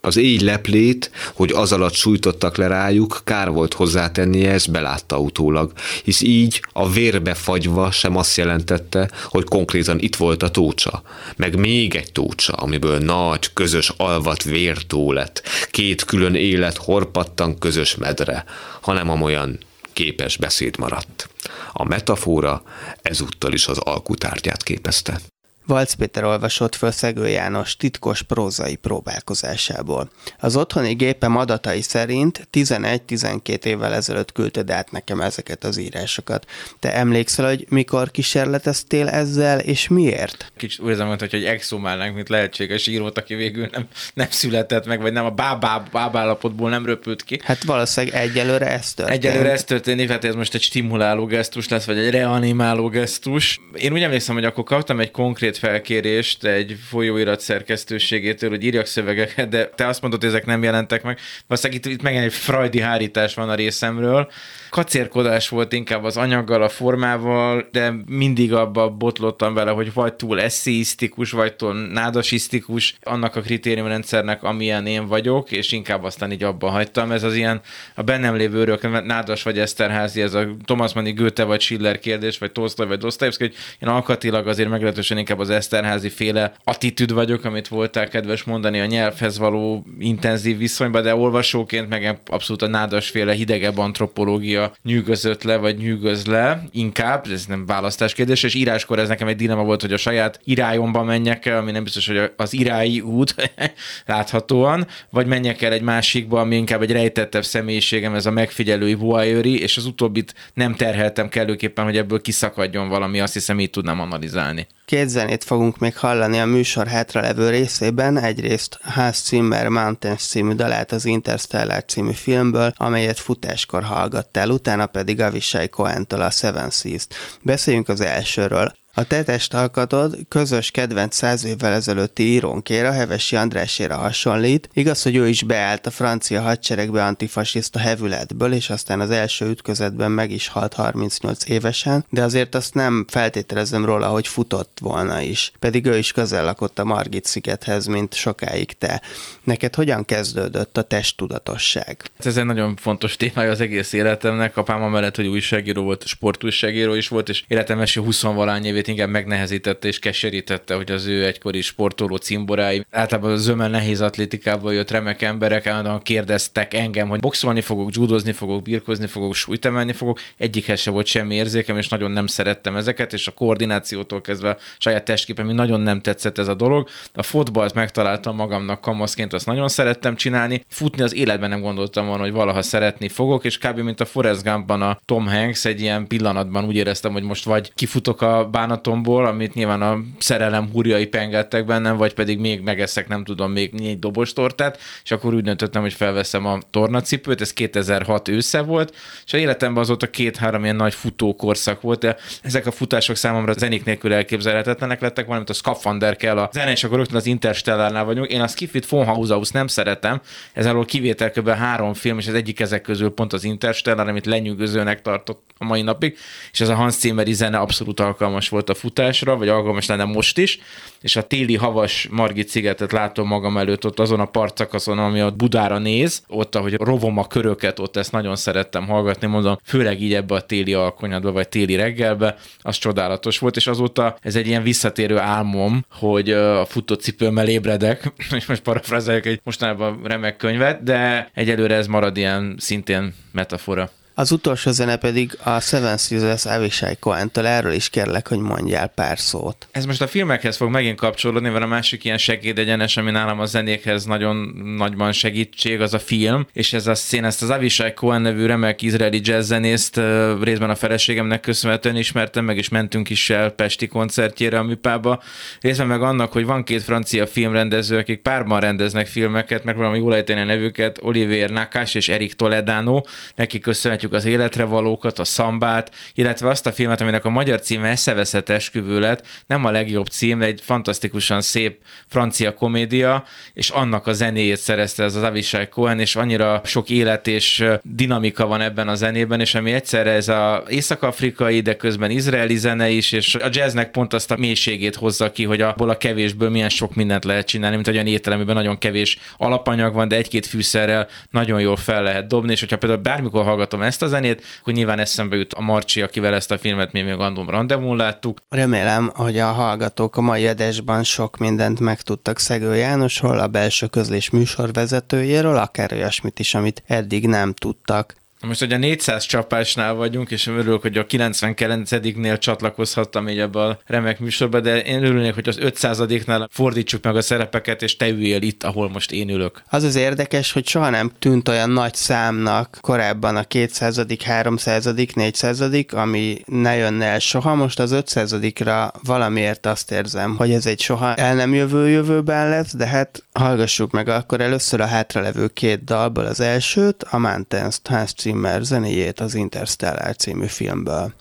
Az éj leplét, hogy az alatt sújtottak le rájuk, kár volt hozzátennie, ezt belátta utólag, hisz így a vérbe fagyva sem azt jelentette, hogy konkrétan itt volt a tócsa, meg még egy tócsa, amiből nagy, közös alvat vértó lett, két külön élet horpattan közös medre, hanem amolyan képes beszéd maradt. A metafora ezúttal is az alkutárgyát képezte. Valc Péter olvasott föl Szegő János titkos prózai próbálkozásából. Az otthoni gépem adatai szerint 11-12 évvel ezelőtt küldted át nekem ezeket az írásokat. Te emlékszel, hogy mikor kísérleteztél ezzel, és miért? Kicsit úgy érzem, hogy exhumálnánk, mint lehetséges írót, aki végül nem, nem született meg, vagy nem a bábá, bábállapotból nem röpült ki. Hát valószínűleg egyelőre ez történik. Egyelőre ez történik, hát ez most egy stimuláló gesztus lesz, vagy egy reanimáló gesztus. Én úgy emlékszem, hogy akkor kaptam egy konkrét felkérést egy folyóirat szerkesztőségétől, hogy írjak szövegeket, de te azt mondod, hogy ezek nem jelentek meg. Valószínűleg itt, itt meg egy frajdi hárítás van a részemről, kacérkodás volt inkább az anyaggal, a formával, de mindig abba botlottam vele, hogy vagy túl eszéisztikus, vagy túl nádasisztikus annak a kritériumrendszernek, amilyen én vagyok, és inkább aztán így abba hagytam. Ez az ilyen a bennem lévő örök, nádas vagy Eszterházi, ez a Thomas Manni Goethe vagy Schiller kérdés, vagy Tolstoy vagy Dostoyevsky, hogy én alkatilag azért meglehetősen inkább az Eszterházi féle attitűd vagyok, amit voltál kedves mondani a nyelvhez való intenzív viszonyban, de olvasóként meg abszolút a nádas féle hidegebb antropológia Anglia nyűgözött le, vagy nyűgöz le, inkább, ez nem választás kérdés, és íráskor ez nekem egy dilema volt, hogy a saját irályomban menjek el, ami nem biztos, hogy az irályi út *laughs* láthatóan, vagy menjek el egy másikba, ami inkább egy rejtettebb személyiségem, ez a megfigyelői voyeuri, és az utóbbit nem terheltem kellőképpen, hogy ebből kiszakadjon valami, azt hiszem így tudnám analizálni. Két zenét fogunk még hallani a műsor hátralevő részében, egyrészt Hans Zimmer Mountains című dalát az Interstellar című filmből, amelyet futáskor hallgattál, utána pedig Avishai Cohen-től a Seven Seas-t. Beszéljünk az elsőről. A tetest alkatod közös kedvenc száz évvel ezelőtti írónkéra, Hevesi Andráséra hasonlít. Igaz, hogy ő is beállt a francia hadseregbe antifasiszta hevületből, és aztán az első ütközetben meg is halt 38 évesen, de azért azt nem feltételezem róla, hogy futott volna is. Pedig ő is közel lakott a Margit szigethez, mint sokáig te. Neked hogyan kezdődött a testtudatosság? Ez egy nagyon fontos témája az egész életemnek. Apám mellett, hogy újságíró volt, sportújságíró is volt, és életem első 20 valány évét inkább megnehezítette és keserítette, hogy az ő egykori sportoló cimborái. Általában az zömmel nehéz atlétikából jött remek emberek, állandóan kérdeztek engem, hogy boxolni fogok, judozni fogok, birkozni fogok, súlytemelni fogok. Egyikhez se volt semmi érzékem, és nagyon nem szerettem ezeket, és a koordinációtól kezdve a saját testképem, nagyon nem tetszett ez a dolog. A fotballt megtaláltam magamnak kamaszként, azt nagyon szerettem csinálni. Futni az életben nem gondoltam volna, hogy valaha szeretni fogok, és kb. mint a Forrest Gumpban a Tom Hanks egy ilyen pillanatban úgy éreztem, hogy most vagy kifutok a bánat bánatomból, amit nyilván a szerelem húrjai pengettek bennem, vagy pedig még megeszek, nem tudom, még négy dobos tortát, és akkor úgy döntöttem, hogy felveszem a tornacipőt, ez 2006 ősze volt, és a életemben azóta két-három ilyen nagy futókorszak volt, de ezek a futások számomra zenék nélkül elképzelhetetlenek lettek, valamint a Skafander kell a zene, és akkor rögtön az Interstellárnál vagyunk. Én a Skiffit von Haushaus nem szeretem, ez alól kivétel három film, és az egyik ezek közül pont az Interstellar, amit lenyűgözőnek tartott a mai napig, és ez a Hans Zimmeri zene abszolút alkalmas volt a futásra, vagy alkalmas lenne most is, és a téli havas Margit szigetet látom magam előtt ott azon a partszakaszon, ami ott Budára néz, ott, ahogy rovom a köröket, ott ezt nagyon szerettem hallgatni, mondom, főleg így ebbe a téli alkonyatba, vagy téli reggelbe, az csodálatos volt, és azóta ez egy ilyen visszatérő álmom, hogy a futócipőmmel ébredek, *laughs* és most parafrázáljuk egy mostanában remek könyvet, de egyelőre ez marad ilyen szintén metafora. Az utolsó zene pedig a Seven Seasons Avishai Cohen-től. Erről is kérlek, hogy mondjál pár szót. Ez most a filmekhez fog megint kapcsolódni, mert a másik ilyen segédegyenes, ami nálam a zenékhez nagyon nagyban segítség, az a film, és ez a szín, ezt az Avishai Cohen nevű remek izraeli jazzzenészt részben a feleségemnek köszönhetően ismertem, meg is mentünk is el Pesti koncertjére a műpába, részben meg annak, hogy van két francia filmrendező, akik párban rendeznek filmeket, meg valami jól nevüket, Olivier Nakás és Erik Toledano, neki köszönhetjük az életre valókat, a szambát, illetve azt a filmet, aminek a magyar címe Eszeveszett esküvő lett, nem a legjobb cím, de egy fantasztikusan szép francia komédia, és annak a zenéjét szerezte ez az Avishai Cohen, és annyira sok élet és dinamika van ebben a zenében, és ami egyszerre ez a észak-afrikai, de közben izraeli zene is, és a jazznek pont azt a mélységét hozza ki, hogy abból a kevésből milyen sok mindent lehet csinálni, mint olyan étteremben nagyon kevés alapanyag van, de egy-két fűszerrel nagyon jól fel lehet dobni, és hogyha például bármikor hallgatom ezt a zenét, akkor nyilván eszembe jut a Marcsi, akivel ezt a filmet mi még andom rendezvún láttuk. Remélem, hogy a hallgatók a mai adásban sok mindent megtudtak Szegő Jánosról, a belső közlés műsorvezetőjéről, akár olyasmit is, amit eddig nem tudtak. Most, hogy a 400 csapásnál vagyunk, és örülök, hogy a 99-nél csatlakozhattam így ebbe a remek műsorba, de én örülnék, hogy az 500-nál fordítsuk meg a szerepeket, és te üljél itt, ahol most én ülök. Az az érdekes, hogy soha nem tűnt olyan nagy számnak korábban a 200 300 400 ami ne jönne el soha. Most az 500-ra valamiért azt érzem, hogy ez egy soha el nem jövő jövőben lesz, de hát hallgassuk meg akkor először a hátralevő két dalból az elsőt, a Mountains Hans Zimmer zenéjét az Interstellar című filmből.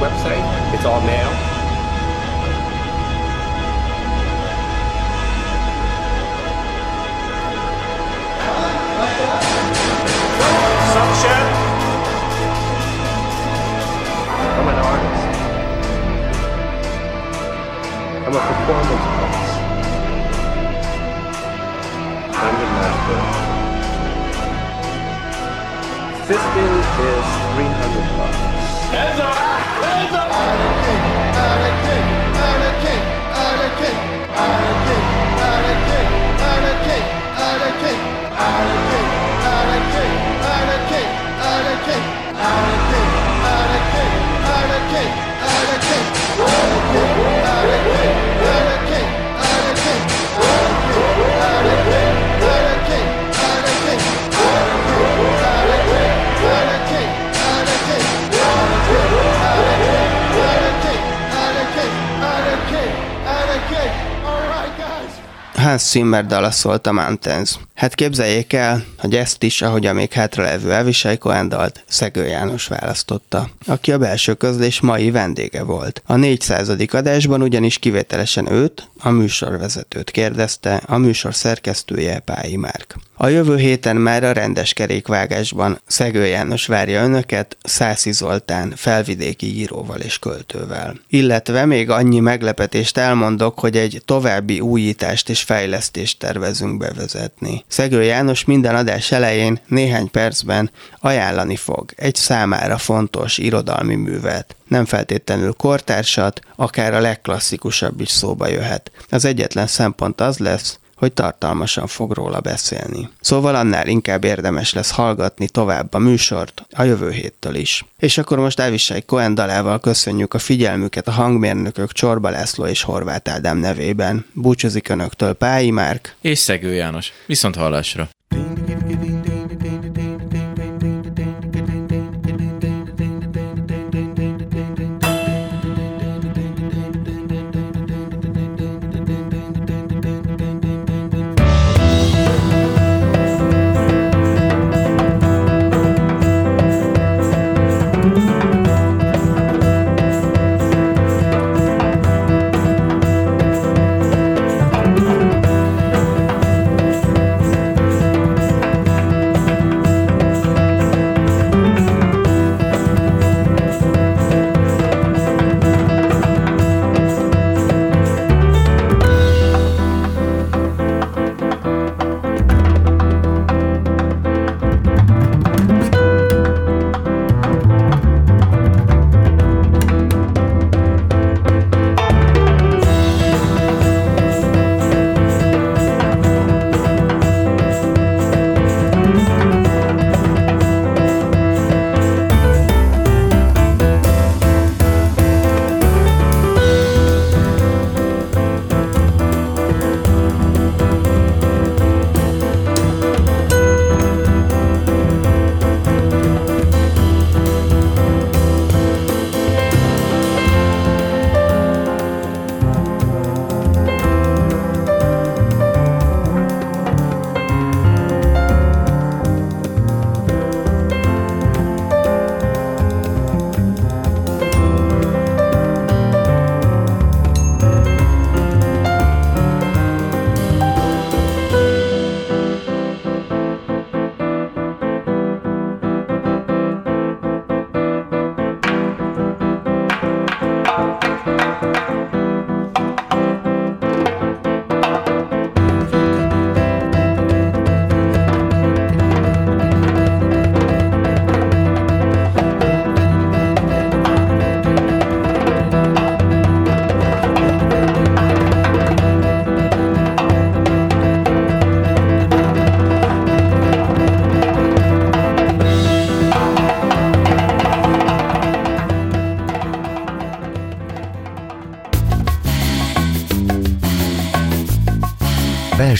Website. It's all male. Suction. I'm an artist. I'm a performance artist. I'm master. Fisting is 300 bucks. Hands up! Hands up! Hurricane, hurricane, hurricane, hurricane, hurricane, hurricane, hurricane, hurricane, hurricane, hurricane, hurricane, hurricane, hurricane, hurricane, hurricane, hurricane, hurricane, hurricane. Hans Zimmer dala szólt a Mountains. Hát képzeljék el, hogy ezt is, ahogy a még hátralevő Elvisely Cohen dalt, Szegő János választotta, aki a belső közlés mai vendége volt. A 400. adásban ugyanis kivételesen őt, a műsorvezetőt kérdezte, a műsor szerkesztője Pályi Márk. A jövő héten már a rendes kerékvágásban Szegő János várja önöket Szászi Zoltán felvidéki íróval és költővel. Illetve még annyi meglepetést elmondok, hogy egy további újítást és fejlesztést tervezünk bevezetni. Szegő János minden adás elején néhány percben ajánlani fog egy számára fontos irodalmi művet. Nem feltétlenül kortársat, akár a legklasszikusabb is szóba jöhet. Az egyetlen szempont az lesz, hogy tartalmasan fog róla beszélni. Szóval annál inkább érdemes lesz hallgatni tovább a műsort a jövő héttől is. És akkor most Elvisej Cohen dalával köszönjük a figyelmüket a hangmérnökök Csorba László és Horváth Ádám nevében. Búcsúzik Önöktől Pályi Márk és Szegő János. Viszont hallásra!